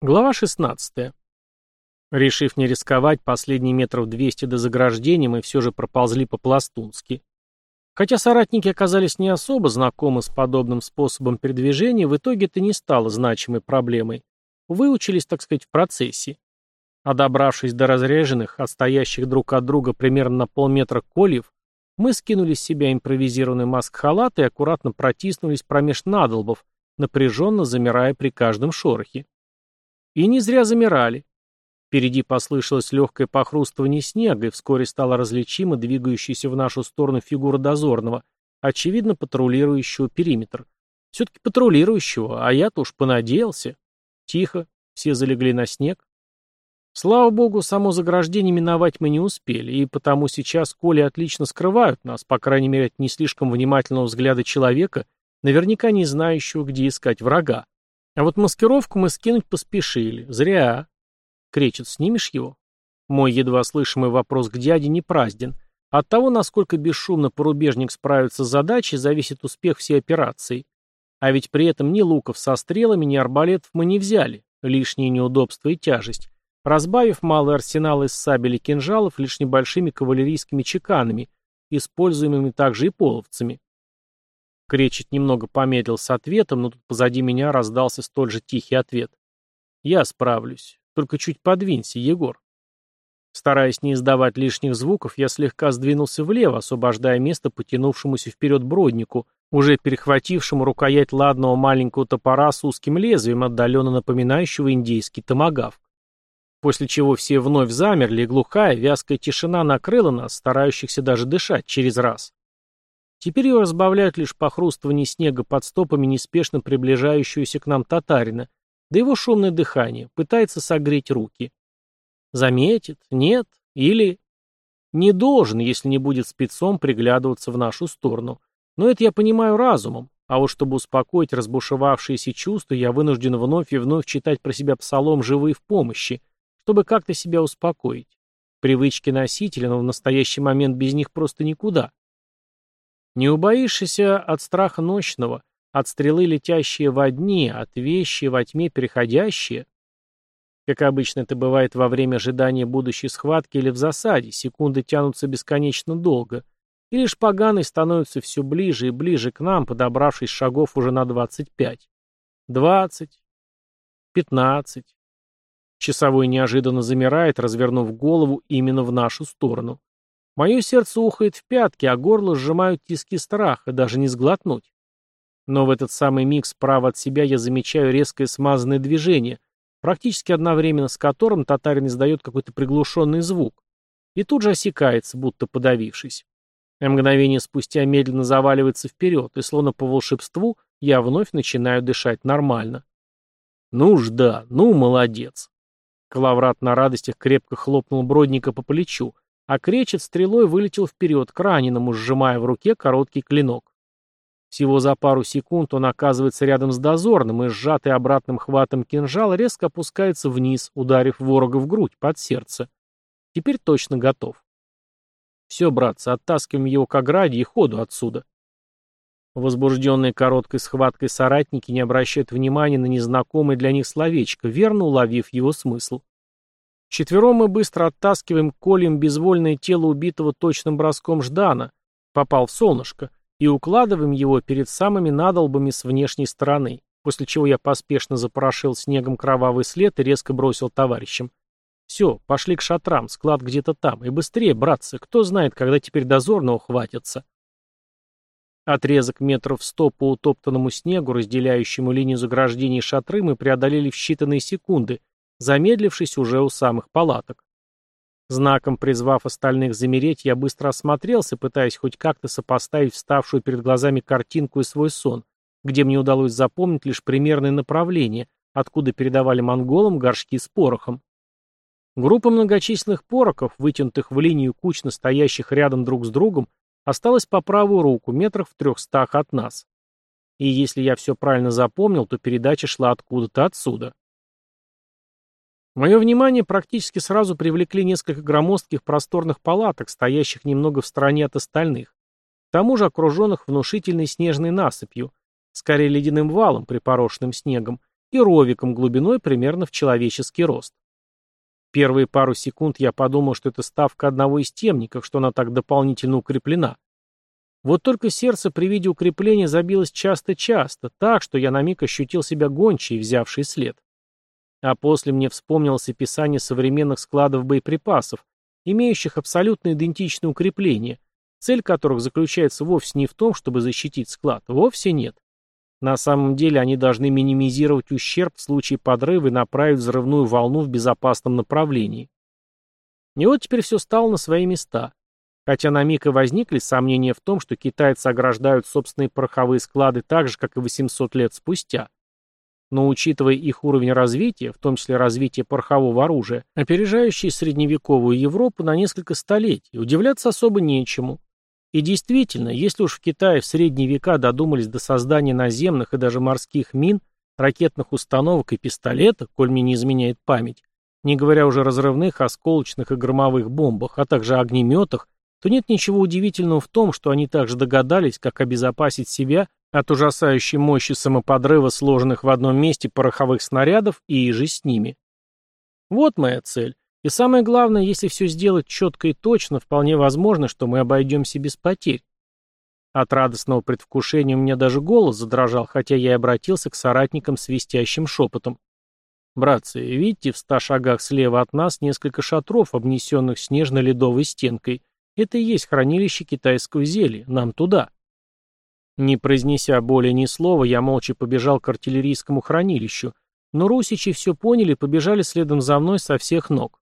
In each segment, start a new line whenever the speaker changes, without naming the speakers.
Глава 16. Решив не рисковать, последние метров 200 до заграждения мы все же проползли по-пластунски. Хотя соратники оказались не особо знакомы с подобным способом передвижения, в итоге это не стало значимой проблемой. Выучились, так сказать, в процессе. А добравшись до разреженных, отстоящих друг от друга примерно на полметра кольев, мы скинули с себя импровизированный маск-халат и аккуратно протиснулись промеж надолбов, напряженно замирая при каждом шорохе. И не зря замирали. Впереди послышалось легкое похрустывание снега, и вскоре стала различима двигающаяся в нашу сторону фигура дозорного, очевидно патрулирующего периметр. Все-таки патрулирующего, а я-то уж понадеялся. Тихо, все залегли на снег. Слава богу, само заграждение миновать мы не успели, и потому сейчас коли отлично скрывают нас, по крайней мере от не слишком внимательного взгляда человека, наверняка не знающего, где искать врага. А вот маскировку мы скинуть поспешили. Зря. Кречет, снимешь его? Мой едва слышимый вопрос к дяде не празден. От того, насколько бесшумно порубежник справится с задачей, зависит успех всей операции. А ведь при этом ни луков со стрелами, ни арбалетов мы не взяли. Лишние неудобства и тяжесть. Разбавив малый арсенал из сабель и кинжалов лишь небольшими кавалерийскими чеканами, используемыми также и половцами. Кречет немного помедлил с ответом, но тут позади меня раздался столь же тихий ответ. «Я справлюсь. Только чуть подвинься, Егор». Стараясь не издавать лишних звуков, я слегка сдвинулся влево, освобождая место потянувшемуся вперед броднику, уже перехватившему рукоять ладного маленького топора с узким лезвием, отдаленно напоминающего индейский томагавк. После чего все вновь замерли, глухая, вязкая тишина накрыла нас, старающихся даже дышать через раз. Теперь ее разбавляют лишь похрустывание снега под стопами неспешно приближающегося к нам татарина, да его шумное дыхание, пытается согреть руки. Заметит? Нет? Или... Не должен, если не будет спецом приглядываться в нашу сторону. Но это я понимаю разумом, а вот чтобы успокоить разбушевавшиеся чувства, я вынужден вновь и вновь читать про себя псалом «Живые в помощи», чтобы как-то себя успокоить. Привычки носителя, но в настоящий момент без них просто никуда. Не убоишься от страха ночного, от стрелы, летящие во дни, от вещи во тьме переходящие. Как обычно это бывает во время ожидания будущей схватки или в засаде, секунды тянутся бесконечно долго, и лишь поганый становится все ближе и ближе к нам, подобравшись шагов уже на 25. 20. 15. Часовой неожиданно замирает, развернув голову именно в нашу сторону. Мое сердце ухает в пятки, а горло сжимают тиски страха, даже не сглотнуть. Но в этот самый миг справа от себя я замечаю резкое смазанное движение, практически одновременно с которым татарин издает какой-то приглушенный звук, и тут же осекается, будто подавившись. А мгновение спустя медленно заваливается вперед, и словно по волшебству я вновь начинаю дышать нормально. Ну уж да, ну молодец. Калаврат на радостях крепко хлопнул Бродника по плечу, а кречет стрелой вылетел вперед к раненому, сжимая в руке короткий клинок. Всего за пару секунд он оказывается рядом с дозорным, и сжатый обратным хватом кинжал резко опускается вниз, ударив ворога в грудь, под сердце. Теперь точно готов. Все, братцы, оттаскиваем его к ограде и ходу отсюда. Возбужденные короткой схваткой соратники не обращают внимания на незнакомое для них словечко, верно уловив его смысл. Четвером мы быстро оттаскиваем колем безвольное тело убитого точным броском Ждана, попал в солнышко, и укладываем его перед самыми надолбами с внешней стороны, после чего я поспешно запорошил снегом кровавый след и резко бросил товарищам. Все, пошли к шатрам, склад где-то там, и быстрее, братцы, кто знает, когда теперь дозорного хватится. Отрезок метров сто по утоптанному снегу, разделяющему линию заграждений шатры, мы преодолели в считанные секунды, замедлившись уже у самых палаток. Знаком призвав остальных замереть, я быстро осмотрелся, пытаясь хоть как-то сопоставить вставшую перед глазами картинку и свой сон, где мне удалось запомнить лишь примерное направление, откуда передавали монголам горшки с порохом. Группа многочисленных пороков, вытянутых в линию кучно стоящих рядом друг с другом, осталась по правую руку, метрах в трехстах от нас. И если я все правильно запомнил, то передача шла откуда-то отсюда. Мое внимание практически сразу привлекли несколько громоздких просторных палаток, стоящих немного в стороне от остальных, к тому же окруженных внушительной снежной насыпью, скорее ледяным валом, припорошенным снегом, и ровиком глубиной примерно в человеческий рост. Первые пару секунд я подумал, что это ставка одного из темников, что она так дополнительно укреплена. Вот только сердце при виде укрепления забилось часто-часто, так, что я на миг ощутил себя гончей, взявший след. А после мне вспомнилось описание современных складов боеприпасов, имеющих абсолютно идентичные укрепления, цель которых заключается вовсе не в том, чтобы защитить склад, вовсе нет. На самом деле они должны минимизировать ущерб в случае подрыва и направить взрывную волну в безопасном направлении. И вот теперь все стало на свои места. Хотя на миг и возникли сомнения в том, что китайцы ограждают собственные пороховые склады так же, как и 800 лет спустя. Но учитывая их уровень развития, в том числе развитие порохового оружия, опережающий средневековую Европу на несколько столетий, удивляться особо нечему. И действительно, если уж в Китае в средние века додумались до создания наземных и даже морских мин, ракетных установок и пистолетов, коль мне не изменяет память, не говоря уже о разрывных, осколочных и громовых бомбах, а также огнеметах, то нет ничего удивительного в том, что они также догадались, как обезопасить себя от ужасающей мощи самоподрыва сложенных в одном месте пороховых снарядов и же с ними. Вот моя цель. И самое главное, если все сделать четко и точно, вполне возможно, что мы обойдемся без потерь. От радостного предвкушения у меня даже голос задрожал, хотя я и обратился к соратникам свистящим шепотом. «Братцы, видите, в ста шагах слева от нас несколько шатров, обнесенных снежно-ледовой стенкой. Это и есть хранилище китайского зелья. Нам туда». Не произнеся более ни слова, я молча побежал к артиллерийскому хранилищу, но русичи все поняли и побежали следом за мной со всех ног.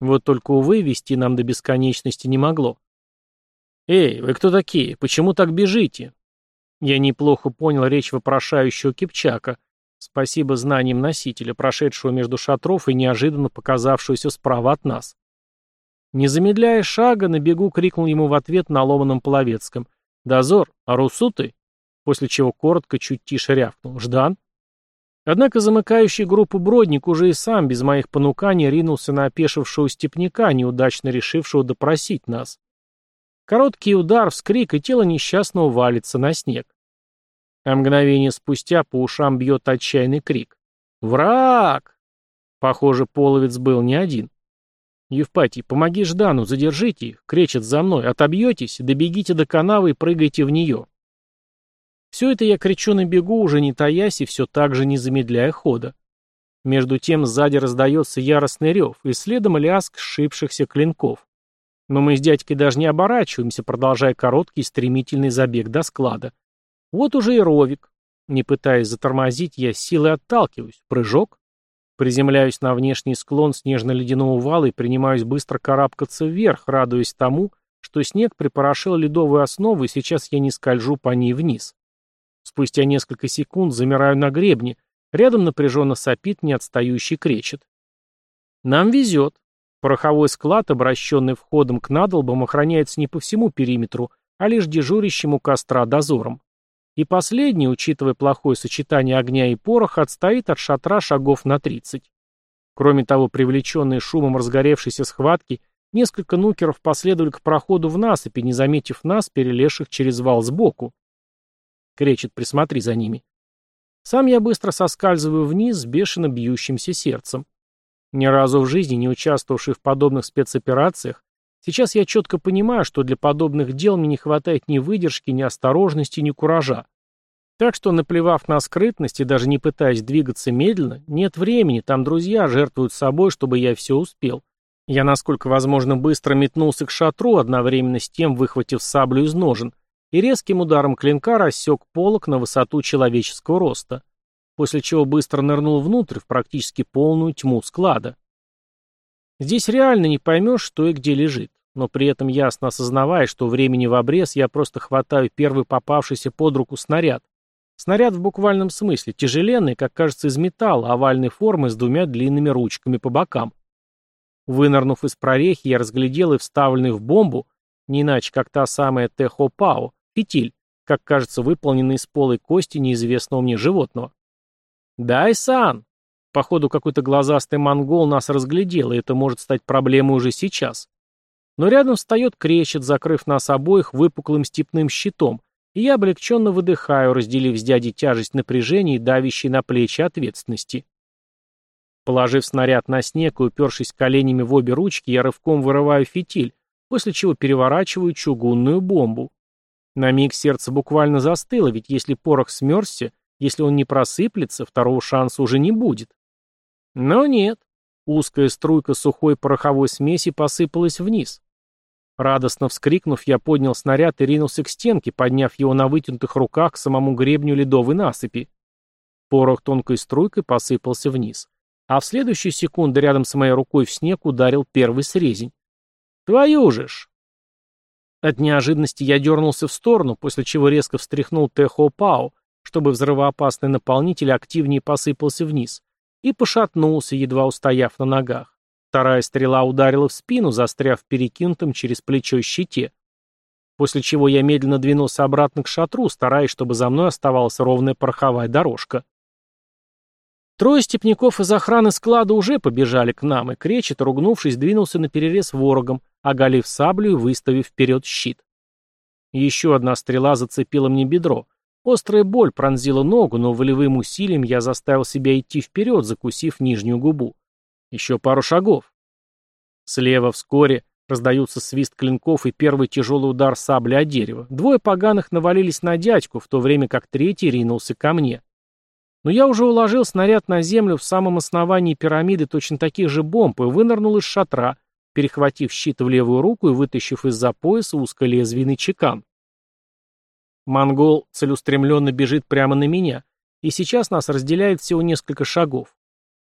Вот только, увы, вести нам до бесконечности не могло. «Эй, вы кто такие? Почему так бежите?» Я неплохо понял речь вопрошающего Кипчака. Спасибо знаниям носителя, прошедшего между шатров и неожиданно показавшегося справа от нас. Не замедляя шага, на бегу крикнул ему в ответ на ломаном половецком. «Дозор, а русу ты?» После чего коротко, чуть тише рявкнул. «Ждан?» Однако замыкающий группу Бродник уже и сам, без моих понуканий, ринулся на опешившего степняка, неудачно решившего допросить нас. Короткий удар, вскрик, и тело несчастного валится на снег. А мгновение спустя по ушам бьет отчаянный крик. «Враг!» Похоже, половец был не один. «Евпатий, помоги Ждану, задержите их!» — кричат за мной. «Отобьетесь, добегите до канавы и прыгайте в нее!» Все это я кричу на бегу, уже не таясь и все так же не замедляя хода. Между тем сзади раздается яростный рев, и следом лязг сшибшихся клинков. Но мы с дядькой даже не оборачиваемся, продолжая короткий стремительный забег до склада. Вот уже и ровик. Не пытаясь затормозить, я силой отталкиваюсь. Прыжок. Приземляюсь на внешний склон снежно-ледяного вала и принимаюсь быстро карабкаться вверх, радуясь тому, что снег припорошил ледовую основу, и сейчас я не скольжу по ней вниз. Спустя несколько секунд замираю на гребне, рядом напряженно сопит неотстающий кречет. Нам везет. Пороховой склад, обращенный входом к надолбам, охраняется не по всему периметру, а лишь дежурящему костра дозором. И последний, учитывая плохое сочетание огня и пороха, отстоит от шатра шагов на 30. Кроме того, привлеченные шумом разгоревшейся схватки, несколько нукеров последовали к проходу в насыпи, не заметив нас, перелезших через вал сбоку. Кречет, присмотри за ними. Сам я быстро соскальзываю вниз с бешено бьющимся сердцем. Ни разу в жизни не участвовавший в подобных спецоперациях, сейчас я четко понимаю, что для подобных дел мне не хватает ни выдержки, ни осторожности, ни куража. Так что, наплевав на скрытность и даже не пытаясь двигаться медленно, нет времени, там друзья жертвуют собой, чтобы я все успел. Я, насколько возможно, быстро метнулся к шатру, одновременно с тем выхватив саблю из ножен, и резким ударом клинка рассек полок на высоту человеческого роста, после чего быстро нырнул внутрь в практически полную тьму склада. Здесь реально не поймешь, что и где лежит, но при этом ясно осознавая, что времени в обрез, я просто хватаю первый попавшийся под руку снаряд. Снаряд в буквальном смысле, тяжеленный, как кажется, из металла, овальной формы с двумя длинными ручками по бокам. Вынырнув из прорехи, я разглядел и вставленный в бомбу, не иначе как та самая Техо-Пао, Фитиль, как кажется, выполненный из полой кости неизвестного мне животного. «Дай-сан!» Походу, какой-то глазастый монгол нас разглядел, и это может стать проблемой уже сейчас. Но рядом встает кречет, закрыв нас обоих выпуклым степным щитом, и я облегченно выдыхаю, разделив с дядей тяжесть напряжения и давящей на плечи ответственности. Положив снаряд на снег и упершись коленями в обе ручки, я рывком вырываю фитиль, после чего переворачиваю чугунную бомбу. На миг сердце буквально застыло, ведь если порох смерзся, если он не просыплется, второго шанса уже не будет. Но нет. Узкая струйка сухой пороховой смеси посыпалась вниз. Радостно вскрикнув, я поднял снаряд и ринулся к стенке, подняв его на вытянутых руках к самому гребню ледовой насыпи. Порох тонкой струйкой посыпался вниз. А в следующую секунду рядом с моей рукой в снег ударил первый срезень. «Твою же ж!» От неожиданности я дернулся в сторону, после чего резко встряхнул Техо Пао, чтобы взрывоопасный наполнитель активнее посыпался вниз, и пошатнулся, едва устояв на ногах. Вторая стрела ударила в спину, застряв перекинутым через плечо щите. После чего я медленно двинулся обратно к шатру, стараясь, чтобы за мной оставалась ровная пороховая дорожка. Трое степняков из охраны склада уже побежали к нам, и Кречет, ругнувшись, двинулся на перерез ворогом, оголив саблю и выставив вперед щит. Еще одна стрела зацепила мне бедро. Острая боль пронзила ногу, но волевым усилием я заставил себя идти вперед, закусив нижнюю губу. Еще пару шагов. Слева вскоре раздаются свист клинков и первый тяжелый удар сабли о дерево. Двое поганых навалились на дядьку, в то время как третий ринулся ко мне. Но я уже уложил снаряд на землю в самом основании пирамиды точно таких же бомб и вынырнул из шатра, перехватив щит в левую руку и вытащив из-за пояса узколезвийный чекан. Монгол целеустремленно бежит прямо на меня, и сейчас нас разделяет всего несколько шагов.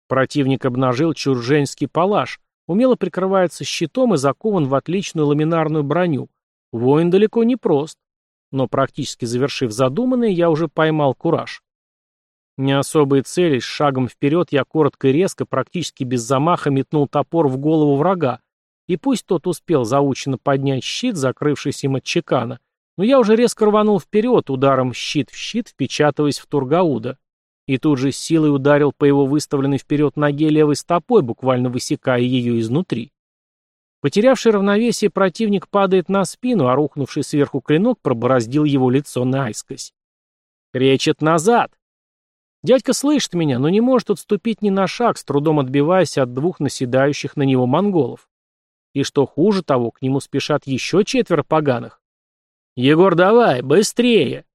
Противник обнажил чурженский палаш, умело прикрывается щитом и закован в отличную ламинарную броню. Воин далеко не прост. Но практически завершив задуманное, я уже поймал кураж. Не особые цели, с шагом вперед я коротко и резко, практически без замаха метнул топор в голову врага, и пусть тот успел заученно поднять щит, закрывшийся им от чекана, но я уже резко рванул вперед, ударом щит в щит, впечатываясь в Тургауда. И тут же силой ударил по его выставленной вперед ноге левой стопой, буквально высекая ее изнутри. Потерявший равновесие противник падает на спину, а рухнувший сверху клинок пробороздил его лицо наискось. «Кречет назад!» Дядька слышит меня, но не может отступить ни на шаг, с трудом отбиваясь от двух наседающих на него монголов. И что хуже того, к нему спешат еще четверо поганых. «Егор, давай, быстрее!»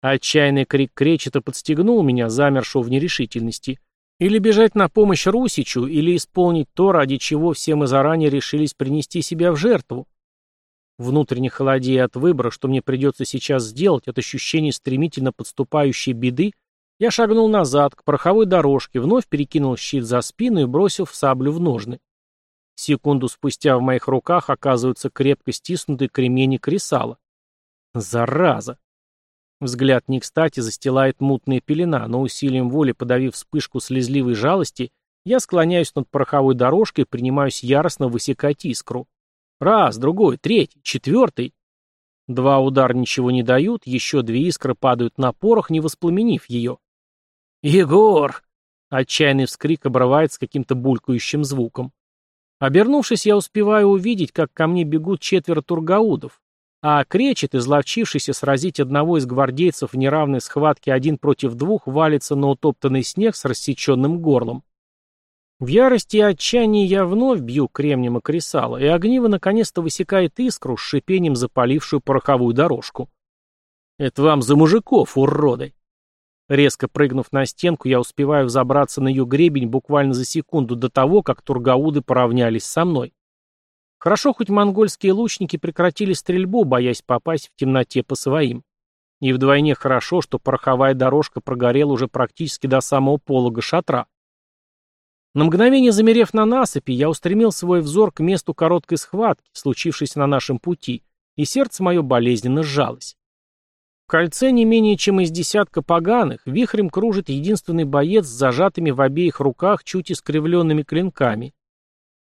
Отчаянный крик Кречета подстегнул меня, замершего в нерешительности. Или бежать на помощь Русичу, или исполнить то, ради чего все мы заранее решились принести себя в жертву. Внутренне холодея от выбора, что мне придется сейчас сделать, от ощущения стремительно подступающей беды, я шагнул назад, к пороховой дорожке, вновь перекинул щит за спину и бросил в саблю в ножны. Секунду спустя в моих руках оказывается крепко стиснутый кремень и кресало. Зараза! Взгляд не кстати застилает мутная пелена, но усилием воли подавив вспышку слезливой жалости, я склоняюсь над пороховой дорожкой и принимаюсь яростно высекать искру. Раз, другой, третий, четвертый. Два удара ничего не дают, еще две искры падают на порох, не воспламенив ее. «Егор!» Отчаянный вскрик обрывается каким-то булькающим звуком. Обернувшись, я успеваю увидеть, как ко мне бегут четверо тургаудов, а кречет, изловчившийся сразить одного из гвардейцев в неравной схватке один против двух, валится на утоптанный снег с рассеченным горлом. В ярости и отчаянии я вновь бью кремнем и кресало, и огниво наконец-то высекает искру с шипением запалившую пороховую дорожку. «Это вам за мужиков, уроды!» Резко прыгнув на стенку, я успеваю взобраться на ее гребень буквально за секунду до того, как тургауды поравнялись со мной. Хорошо, хоть монгольские лучники прекратили стрельбу, боясь попасть в темноте по своим. И вдвойне хорошо, что пороховая дорожка прогорела уже практически до самого полога шатра. На мгновение замерев на насыпи, я устремил свой взор к месту короткой схватки, случившейся на нашем пути, и сердце мое болезненно сжалось кольце не менее чем из десятка поганых вихрем кружит единственный боец с зажатыми в обеих руках чуть искривленными клинками.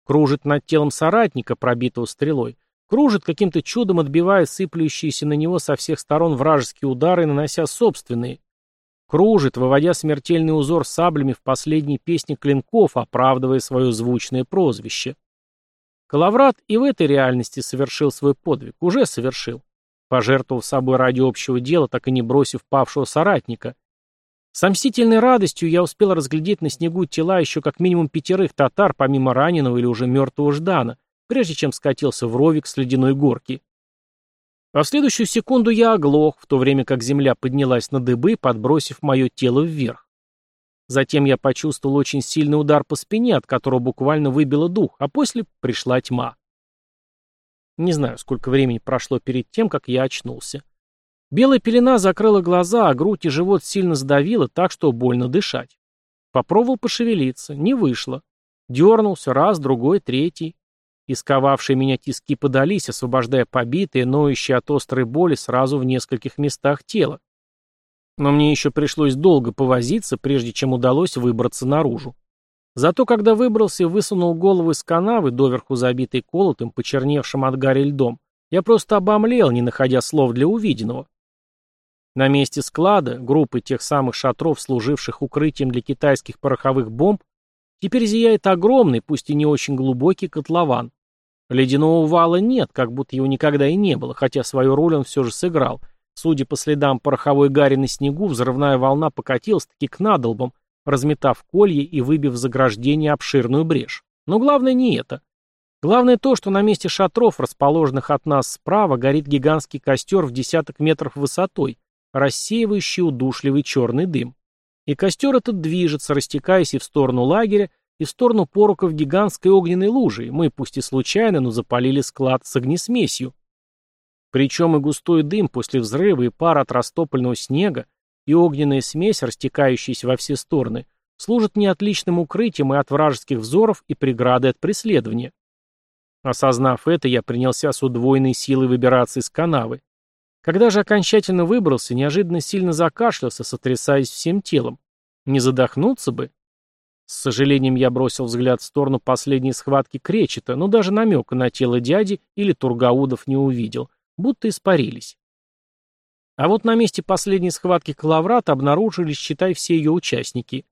Кружит над телом соратника, пробитого стрелой. Кружит, каким-то чудом отбивая сыплющиеся на него со всех сторон вражеские удары, нанося собственные. Кружит, выводя смертельный узор саблями в последней песне клинков, оправдывая свое звучное прозвище. Калаврат и в этой реальности совершил свой подвиг, уже совершил. пожертвовав собой ради общего дела, так и не бросив павшего соратника. С мстительной радостью я успел разглядеть на снегу тела еще как минимум пятерых татар, помимо раненого или уже мертвого Ждана, прежде чем скатился в ровик с ледяной горки. А в следующую секунду я оглох, в то время как земля поднялась на дыбы, подбросив мое тело вверх. Затем я почувствовал очень сильный удар по спине, от которого буквально выбило дух, а после пришла тьма. Не знаю, сколько времени прошло перед тем, как я очнулся. Белая пелена закрыла глаза, а грудь и живот сильно сдавило, так что больно дышать. Попробовал пошевелиться, не вышло. Дернулся раз, другой, третий. Исковавшие меня тиски подались, освобождая побитые, ноющие от острой боли сразу в нескольких местах тела. Но мне еще пришлось долго повозиться, прежде чем удалось выбраться наружу. Зато когда выбрался и высунул голову из канавы, доверху забитой колотым, почерневшим от гари льдом, я просто обомлел, не находя слов для увиденного. На месте склада, группы тех самых шатров, служивших укрытием для китайских пороховых бомб, теперь зияет огромный, пусть и не очень глубокий котлован. Ледяного вала нет, как будто его никогда и не было, хотя свою роль он все же сыграл. Судя по следам пороховой гари на снегу, взрывная волна покатилась-таки к надолбам, разметав колье и выбив заграждение обширную брешь. Но главное не это. Главное то, что на месте шатров, расположенных от нас справа, горит гигантский костер в десяток метров высотой, рассеивающий удушливый черный дым. И костер этот движется, растекаясь и в сторону лагеря, и в сторону поруков гигантской огненной лужи. Мы, пусть и случайно, но запалили склад с огнесмесью. Причем и густой дым после взрыва, и пар от растопленного снега, и огненная смесь, растекающаяся во все стороны, служат не отличным укрытием и от вражеских взоров, и преградой от преследования. Осознав это, я принялся с удвоенной силой выбираться из канавы. Когда же окончательно выбрался, неожиданно сильно закашлялся, сотрясаясь всем телом. Не задохнуться бы? С сожалением я бросил взгляд в сторону последней схватки Кречета, но даже намека на тело дяди или Тургаудов не увидел, будто испарились. А вот на месте последней схватки Калаврат обнаружились, считай, все ее участники.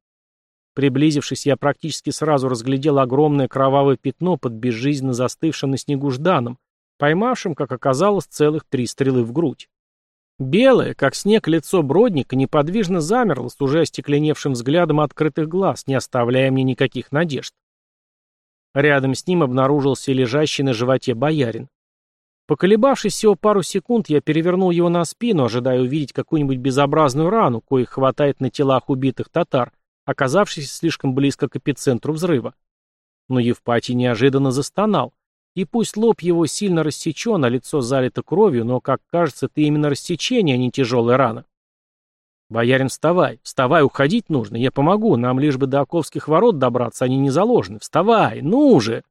Приблизившись, я практически сразу разглядел огромное кровавое пятно под безжизненно застывшим на снегу Жданом, поймавшим, как оказалось, целых три стрелы в грудь. Белое, как снег, лицо Бродника неподвижно замерло с уже остекленевшим взглядом открытых глаз, не оставляя мне никаких надежд. Рядом с ним обнаружился лежащий на животе боярин. Поколебавшись всего пару секунд, я перевернул его на спину, ожидая увидеть какую-нибудь безобразную рану, коих хватает на телах убитых татар, оказавшихся слишком близко к эпицентру взрыва. Но Евпатий неожиданно застонал. И пусть лоб его сильно рассечен, а лицо залито кровью, но, как кажется, это именно рассечение, а не тяжелая рана. «Боярин, вставай! Вставай, уходить нужно! Я помогу! Нам лишь бы до Оковских ворот добраться, они не заложены! Вставай! Ну же!»